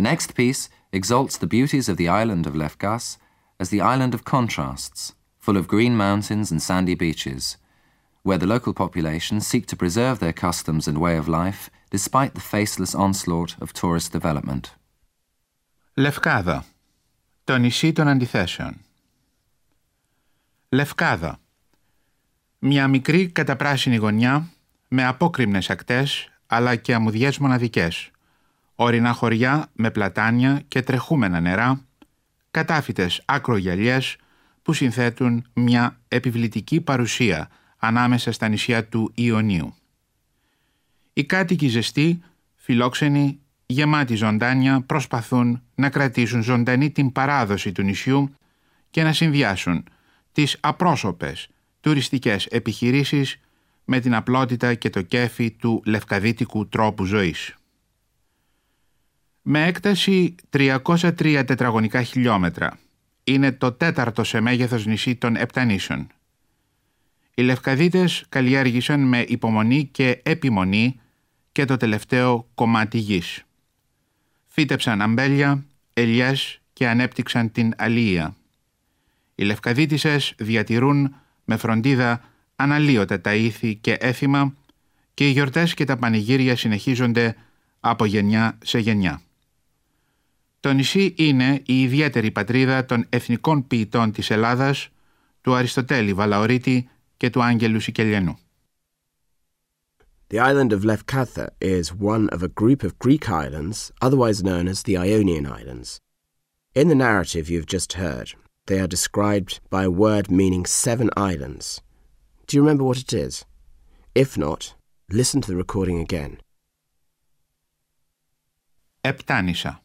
The next piece exalts the beauties of the island of Lefkas as the island of contrasts, full of green mountains and sandy beaches, where the local population seek to preserve their customs and way of life despite the faceless onslaught of tourist development. Λευκάδα. Το νησί των αντιθέσεων. Λευκάδα. Μια μικρή καταπράσινη γωνιά με απόκριμνες ακτές αλλά και αμμουδιές μοναδικές. Ορεινά χωριά με πλατάνια και τρεχούμενα νερά, κατάφυτες ακρογιαλιές που συνθέτουν μια επιβλητική παρουσία ανάμεσα στα νησιά του Ιωνίου. Οι κάτοικοι ζεστοί, φιλόξενοι, γεμάτοι ζωντάνια προσπαθούν να κρατήσουν ζωντανή την παράδοση του νησιού και να συνδυάσουν τις απρόσωπες τουριστικές επιχειρήσεις με την απλότητα και το κέφι του λευκαδίτικου τρόπου ζωής. Με έκταση 303 τετραγωνικά χιλιόμετρα είναι το τέταρτο σε μέγεθος νησί των Επτανήσεων. Οι Λευκαδίτες καλλιέργησαν με υπομονή και επιμονή και το τελευταίο κομμάτι γης. Φύτεψαν αμπέλια, ελιές και ανέπτυξαν την αλία. Οι Λευκαδίτισες διατηρούν με φροντίδα αναλύωτα τα ήθη και έθιμα και οι γιορτές και τα πανηγύρια συνεχίζονται από γενιά σε γενιά. Το νησί είναι η ιδιαίτερη πατρίδα των εθνικών ποιητών της Ελλάδας, του Αριστοτέλη Βαλαωρίτη και του Άγγελου Σικελιανού. The island of Lefkatha is one of a group of Greek islands, otherwise known as the Ionian Islands. In the narrative you have just heard, they are described by a word meaning seven islands. Do you remember what it is? If not, listen to the recording again. Επτάνησα